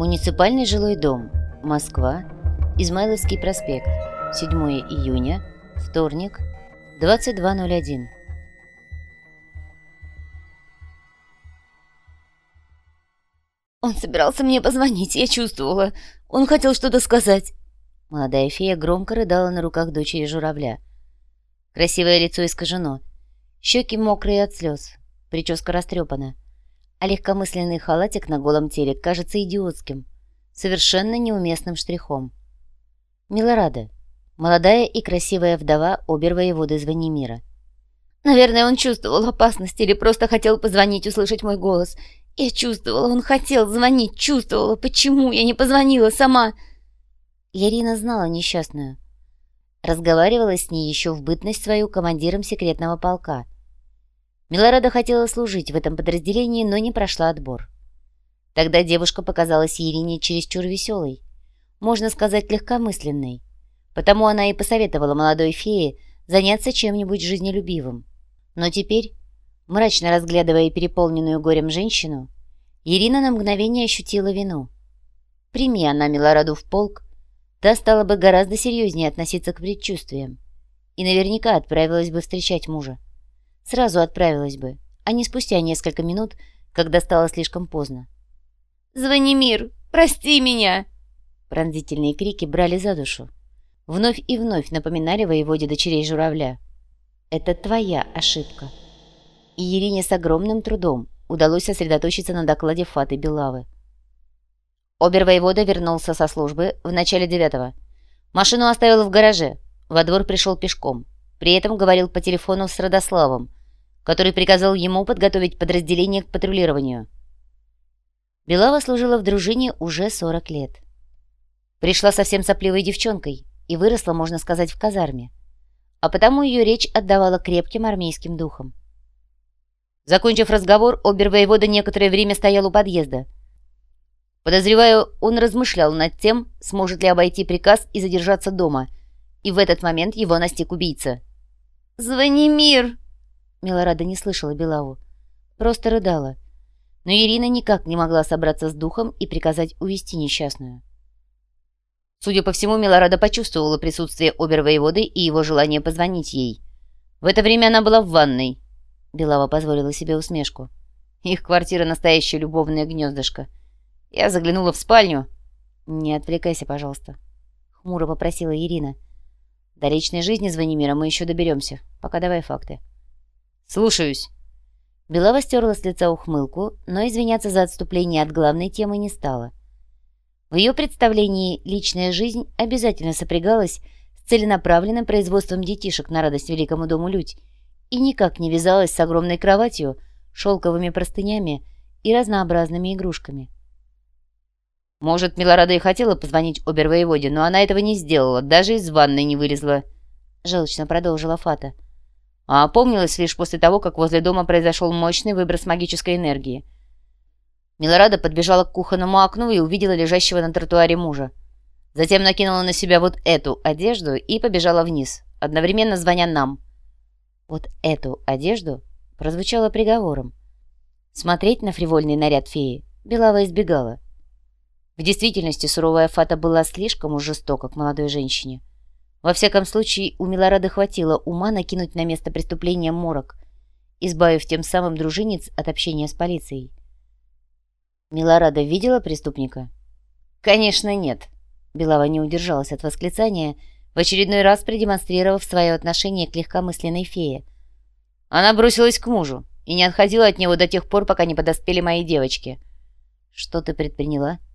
Муниципальный жилой дом. Москва. Измайловский проспект. 7 июня. Вторник. 22.01. Он собирался мне позвонить, я чувствовала. Он хотел что-то сказать. Молодая фея громко рыдала на руках дочери журавля. Красивое лицо искажено. Щеки мокрые от слез. Прическа растрепана. А легкомысленный халатик на голом теле кажется идиотским. Совершенно неуместным штрихом. Милорада. Молодая и красивая вдова обер-воеводы Звонимира. Наверное, он чувствовал опасность или просто хотел позвонить, услышать мой голос. Я чувствовала, он хотел звонить, чувствовала, почему я не позвонила сама. Ярина знала несчастную. Разговаривала с ней еще в бытность свою командиром секретного полка. Милорада хотела служить в этом подразделении, но не прошла отбор. Тогда девушка показалась Ерине чересчур веселой, можно сказать, легкомысленной. Потому она и посоветовала молодой фее заняться чем-нибудь жизнелюбивым. Но теперь, мрачно разглядывая переполненную горем женщину, Ирина на мгновение ощутила вину. Прими она Милораду в полк, та стала бы гораздо серьезнее относиться к предчувствиям и наверняка отправилась бы встречать мужа. Сразу отправилась бы, а не спустя несколько минут, когда стало слишком поздно. «Звонимир, прости меня!» Пронзительные крики брали за душу. Вновь и вновь напоминали воеводе дочерей журавля. «Это твоя ошибка». И Ерине с огромным трудом удалось сосредоточиться на докладе Фаты Белавы. Обер-воевода вернулся со службы в начале девятого. Машину оставил в гараже. Во двор пришел пешком. При этом говорил по телефону с Родославом, который приказал ему подготовить подразделение к патрулированию. Белава служила в дружине уже 40 лет. Пришла совсем сопливой девчонкой и выросла, можно сказать, в казарме. А потому ее речь отдавала крепким армейским духом. Закончив разговор, обер-воевода некоторое время стоял у подъезда. Подозреваю, он размышлял над тем, сможет ли обойти приказ и задержаться дома. И в этот момент его настиг убийца. «Звонимир!» Милорада не слышала Белаву. Просто рыдала. Но Ирина никак не могла собраться с духом и приказать увести несчастную. Судя по всему, Милорада почувствовала присутствие обер-воеводы и его желание позвонить ей. В это время она была в ванной. Белава позволила себе усмешку. Их квартира — настоящее любовное гнездышко. Я заглянула в спальню. «Не отвлекайся, пожалуйста», — хмуро попросила Ирина. До личной жизни Звонимира мы еще доберемся. Пока давай факты. Слушаюсь. Белова стерла с лица ухмылку, но извиняться за отступление от главной темы не стала. В ее представлении личная жизнь обязательно сопрягалась с целенаправленным производством детишек на радость великому дому Людь и никак не вязалась с огромной кроватью, шелковыми простынями и разнообразными игрушками. Может, Милорада и хотела позвонить обер-воеводе, но она этого не сделала, даже из ванной не вылезла. Желчно продолжила Фата. А опомнилась лишь после того, как возле дома произошел мощный выброс магической энергии. Милорада подбежала к кухонному окну и увидела лежащего на тротуаре мужа. Затем накинула на себя вот эту одежду и побежала вниз, одновременно звоня нам. Вот эту одежду прозвучало приговором. Смотреть на фривольный наряд феи Белава избегала. В действительности суровая Фата была слишком уж жестока к молодой женщине. Во всяком случае, у Милорады хватило ума накинуть на место преступления морок, избавив тем самым дружинец от общения с полицией. Милорада видела преступника? Конечно, нет. Белава не удержалась от восклицания, в очередной раз продемонстрировав свое отношение к легкомысленной фее. Она бросилась к мужу и не отходила от него до тех пор, пока не подоспели мои девочки. Что ты предприняла? —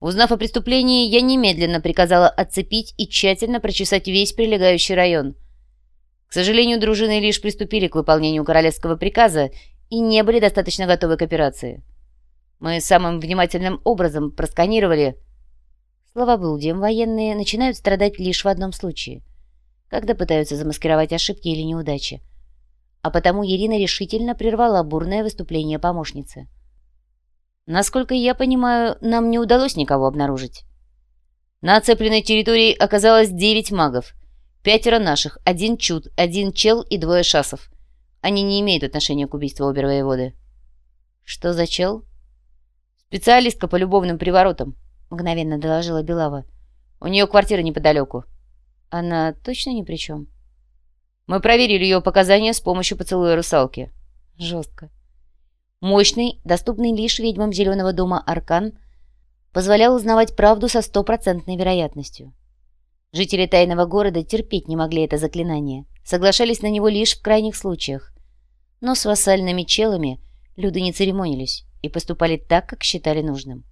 Узнав о преступлении, я немедленно приказала отцепить и тщательно прочесать весь прилегающий район. К сожалению, дружины лишь приступили к выполнению королевского приказа и не были достаточно готовы к операции. Мы самым внимательным образом просканировали... Словоблудием военные начинают страдать лишь в одном случае, когда пытаются замаскировать ошибки или неудачи. А потому Ирина решительно прервала бурное выступление помощницы. Насколько я понимаю, нам не удалось никого обнаружить. На оцепленной территории оказалось девять магов. Пятеро наших, один чуд, один чел и двое шасов. Они не имеют отношения к убийству обер-воеводы. Что за чел? «Специалистка по любовным приворотам», — мгновенно доложила Белава. «У нее квартира неподалеку». «Она точно ни при чем?» «Мы проверили ее показания с помощью поцелуя русалки». «Жестко». Мощный, доступный лишь ведьмам Зеленого дома аркан позволял узнавать правду со стопроцентной вероятностью. Жители тайного города терпеть не могли это заклинание, соглашались на него лишь в крайних случаях. Но с вассальными челами люди не церемонились и поступали так, как считали нужным.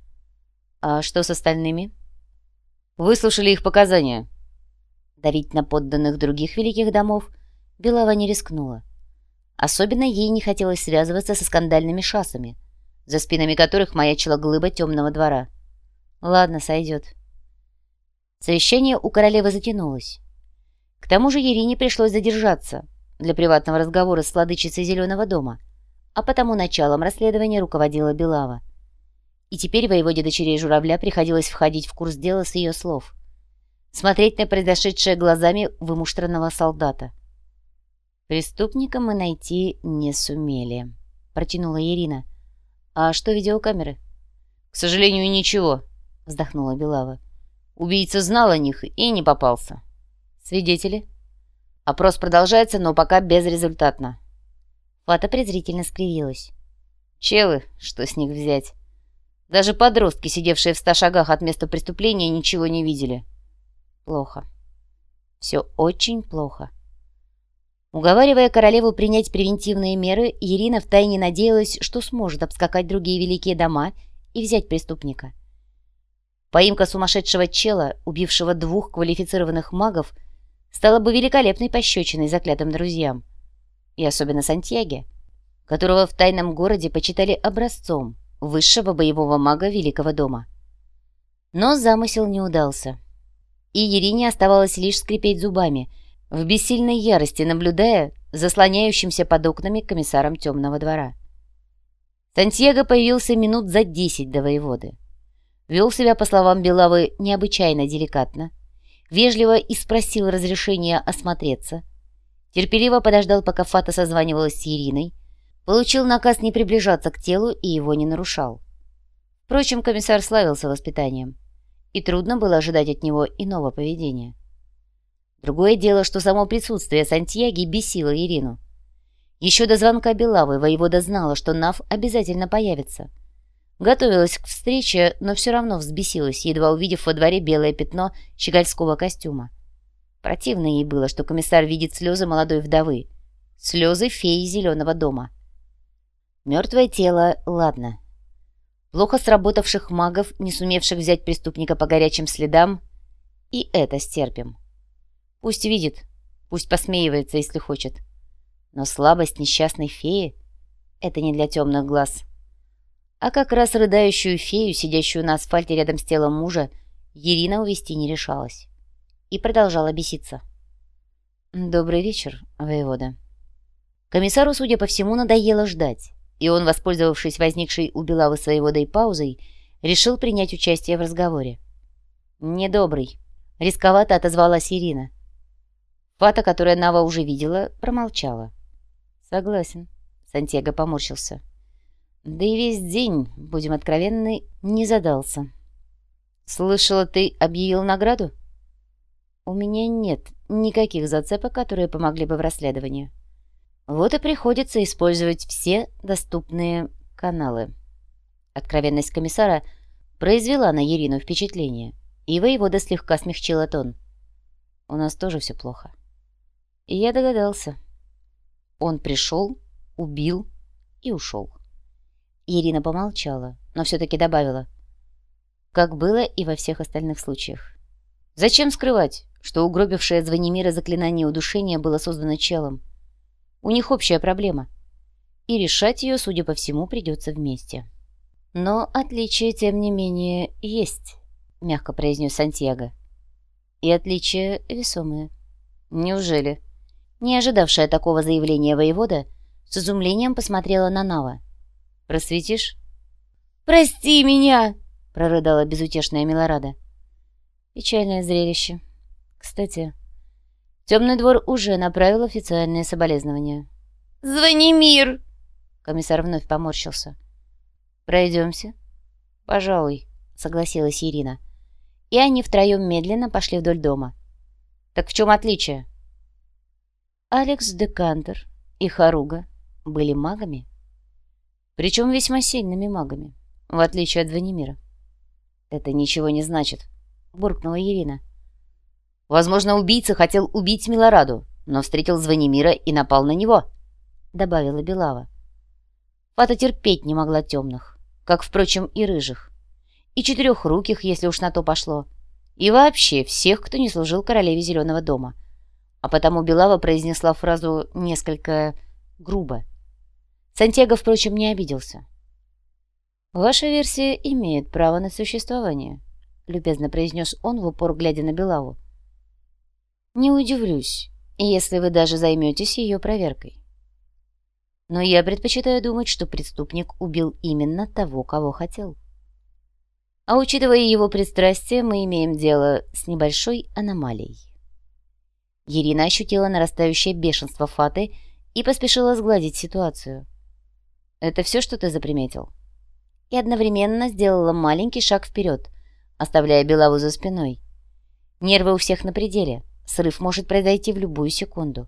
А что с остальными? Выслушали их показания. Давить на подданных других великих домов Белова не рискнула. Особенно ей не хотелось связываться со скандальными шасами, за спинами которых маячила глыба темного двора. Ладно, сойдет. Совещание у королевы затянулось. К тому же Ерине пришлось задержаться для приватного разговора с владычицей Зеленого дома, а потому началом расследования руководила Белава. И теперь воеводе дочерей журавля приходилось входить в курс дела с ее слов. Смотреть на произошедшее глазами вымуштранного солдата. «Преступника мы найти не сумели», — протянула Ирина. «А что видеокамеры?» «К сожалению, ничего», — вздохнула Белава. Убийца знал о них и не попался. Свидетели? Опрос продолжается, но пока безрезультатно. Фата презрительно скривилась. Челы, что с них взять? Даже подростки, сидевшие в ста шагах от места преступления, ничего не видели. Плохо. Все очень плохо. Уговаривая королеву принять превентивные меры, Ирина втайне надеялась, что сможет обскакать другие великие дома и взять преступника. Поимка сумасшедшего чела, убившего двух квалифицированных магов, стала бы великолепной пощечиной заклятым друзьям. И особенно Сантьяге, которого в тайном городе почитали образцом высшего боевого мага Великого дома. Но замысел не удался. И Ерине оставалось лишь скрипеть зубами, в бессильной ярости наблюдая заслоняющимся под окнами комиссаром темного двора. Сантьяго появился минут за десять до воеводы. Вел себя, по словам Белавы, необычайно деликатно. Вежливо и спросил разрешения осмотреться. Терпеливо подождал, пока Фата созванивалась с Ириной. Получил наказ не приближаться к телу и его не нарушал. Впрочем, комиссар славился воспитанием. И трудно было ожидать от него иного поведения. Другое дело, что само присутствие Сантьяги бесило Ирину. Еще до звонка Белавы воевода знала, что Нав обязательно появится — Готовилась к встрече, но все равно взбесилась, едва увидев во дворе белое пятно щегольского костюма. Противно ей было, что комиссар видит слезы молодой вдовы. Слезы феи зеленого дома. Мертвое тело, ладно. Плохо сработавших магов, не сумевших взять преступника по горячим следам, и это стерпим. Пусть видит, пусть посмеивается, если хочет. Но слабость несчастной феи — это не для темных глаз. А как раз рыдающую фею, сидящую на асфальте рядом с телом мужа, Ирина увести не решалась. И продолжала беситься. «Добрый вечер, воевода». Комиссару, судя по всему, надоело ждать, и он, воспользовавшись возникшей у Белавы своей водой паузой, решил принять участие в разговоре. «Недобрый», — рисковато отозвалась Ирина. Фата, которая Нава уже видела, промолчала. «Согласен», — Сантьяго поморщился. Да и весь день, будем откровенны, не задался. «Слышала, ты объявил награду?» «У меня нет никаких зацепок, которые помогли бы в расследовании. Вот и приходится использовать все доступные каналы». Откровенность комиссара произвела на Ирину впечатление, и воевода слегка смягчила тон. «У нас тоже все плохо». И я догадался. Он пришел, убил и ушел. Ирина помолчала, но все-таки добавила. Как было и во всех остальных случаях. Зачем скрывать, что угробившее Звонимира заклинание удушения было создано челом? У них общая проблема. И решать ее, судя по всему, придется вместе. Но отличия, тем не менее, есть, мягко произнес Сантьяго. И отличия весомые. Неужели? Не ожидавшая такого заявления воевода, с изумлением посмотрела на Нава. Просветишь?» «Прости меня!» — прорыдала безутешная Милорада. Печальное зрелище. Кстати, Темный двор уже направил официальные соболезнования. «Звони, мир!» Комиссар вновь поморщился. «Пройдемся». «Пожалуй», — согласилась Ирина. И они втроем медленно пошли вдоль дома. «Так в чем отличие?» Алекс Декантер и Харуга были магами. Причем весьма сильными магами, в отличие от Венимира. «Это ничего не значит», — буркнула Ирина. «Возможно, убийца хотел убить Милораду, но встретил Звонимира и напал на него», — добавила Белава. Фата терпеть не могла темных как, впрочем, и рыжих. И четырехруких, если уж на то пошло. И вообще всех, кто не служил королеве Зеленого дома. А потому Белава произнесла фразу несколько грубо. Сантьяго, впрочем, не обиделся. «Ваша версия имеет право на существование», — любезно произнес он в упор, глядя на Белаву. «Не удивлюсь, если вы даже займетесь ее проверкой. Но я предпочитаю думать, что преступник убил именно того, кого хотел. А учитывая его пристрастие, мы имеем дело с небольшой аномалией. Ирина ощутила нарастающее бешенство Фаты и поспешила сгладить ситуацию. «Это все, что ты заприметил?» И одновременно сделала маленький шаг вперед, оставляя Белаву за спиной. Нервы у всех на пределе. Срыв может произойти в любую секунду.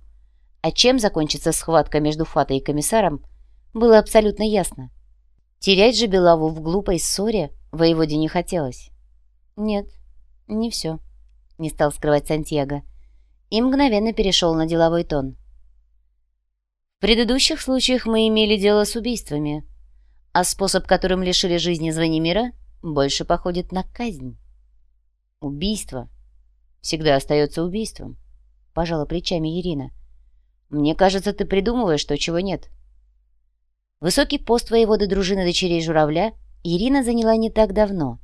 А чем закончится схватка между Фатой и комиссаром, было абсолютно ясно. Терять же Белаву в глупой ссоре воеводе не хотелось. «Нет, не все», — не стал скрывать Сантьяго. И мгновенно перешел на деловой тон. В предыдущих случаях мы имели дело с убийствами, а способ, которым лишили жизни Звонимира, больше походит на казнь. Убийство всегда остается убийством, пожала плечами Ирина. Мне кажется, ты придумываешь то, чего нет. Высокий пост воеводы дружины дочерей журавля Ирина заняла не так давно.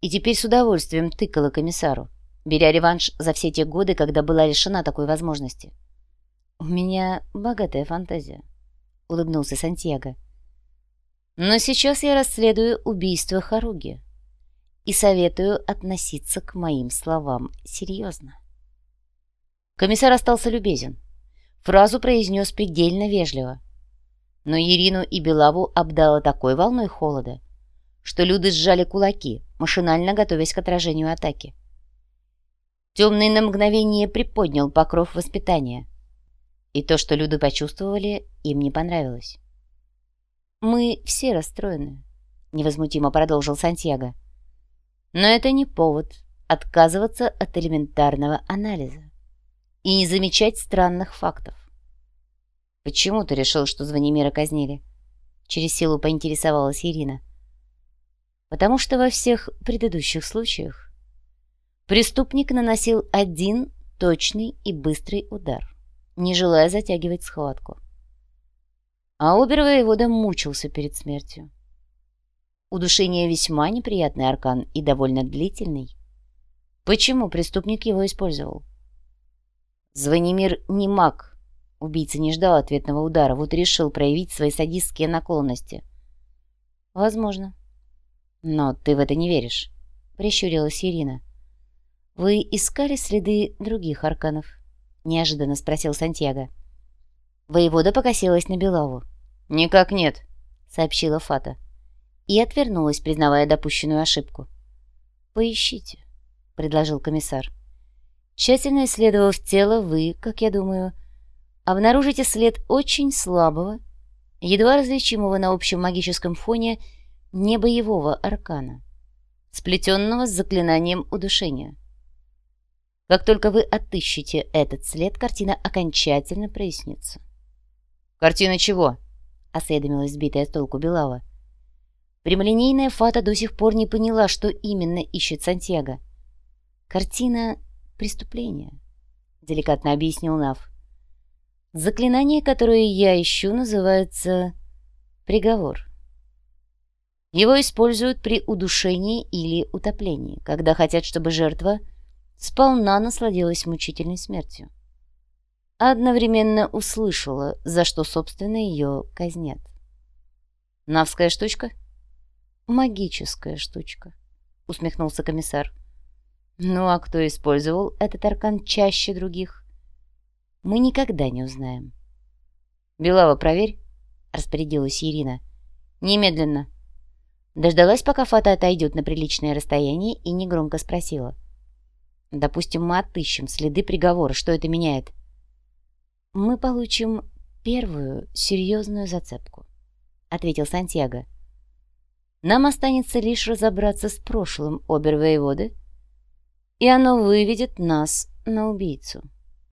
И теперь с удовольствием тыкала комиссару, беря реванш за все те годы, когда была лишена такой возможности. «У меня богатая фантазия», — улыбнулся Сантьяго. «Но сейчас я расследую убийство Харуги и советую относиться к моим словам серьезно». Комиссар остался любезен. Фразу произнес предельно вежливо. Но Ирину и Белаву обдало такой волной холода, что люди сжали кулаки, машинально готовясь к отражению атаки. Темный на мгновение приподнял покров воспитания. И то, что люди почувствовали, им не понравилось. «Мы все расстроены», — невозмутимо продолжил Сантьяго. «Но это не повод отказываться от элементарного анализа и не замечать странных фактов. «Почему ты решил, что Звонимира казнили?» Через силу поинтересовалась Ирина. «Потому что во всех предыдущих случаях преступник наносил один точный и быстрый удар, не желая затягивать схватку. А обер-воевода мучился перед смертью. Удушение весьма неприятный аркан и довольно длительный. Почему преступник его использовал? Звонимир не маг. Убийца не ждал ответного удара, вот решил проявить свои садистские наклонности. Возможно. Но ты в это не веришь, прищурилась Ирина. Вы искали следы других арканов? Неожиданно спросил Сантьяго. Воевода покосилась на Белаву. «Никак нет», — сообщила Фата. И отвернулась, признавая допущенную ошибку. «Поищите», — предложил комиссар. Тщательно исследовав тело, вы, как я думаю, обнаружите след очень слабого, едва различимого на общем магическом фоне небоевого аркана, сплетенного с заклинанием удушения. Как только вы отыщете этот след, картина окончательно прояснится. «Картина чего?» — осведомилась сбитая с толку Белава. Прямолинейная Фата до сих пор не поняла, что именно ищет Сантьяго. Картина преступление», — деликатно объяснил Нав. «Заклинание, которое я ищу, называется приговор. Его используют при удушении или утоплении, когда хотят, чтобы жертва сполна насладилась мучительной смертью. одновременно услышала, за что, собственно, ее казнят. «Навская штучка?» «Магическая штучка», — усмехнулся комиссар. Ну а кто использовал этот аркан чаще других? Мы никогда не узнаем. «Белава, проверь», — распорядилась Ирина. «Немедленно». Дождалась, пока Фата отойдет на приличное расстояние и негромко спросила. «Допустим, мы отыщем следы приговора. Что это меняет?» «Мы получим первую серьезную зацепку», — ответил Сантьяго. «Нам останется лишь разобраться с прошлым обер-воеводы, и оно выведет нас на убийцу».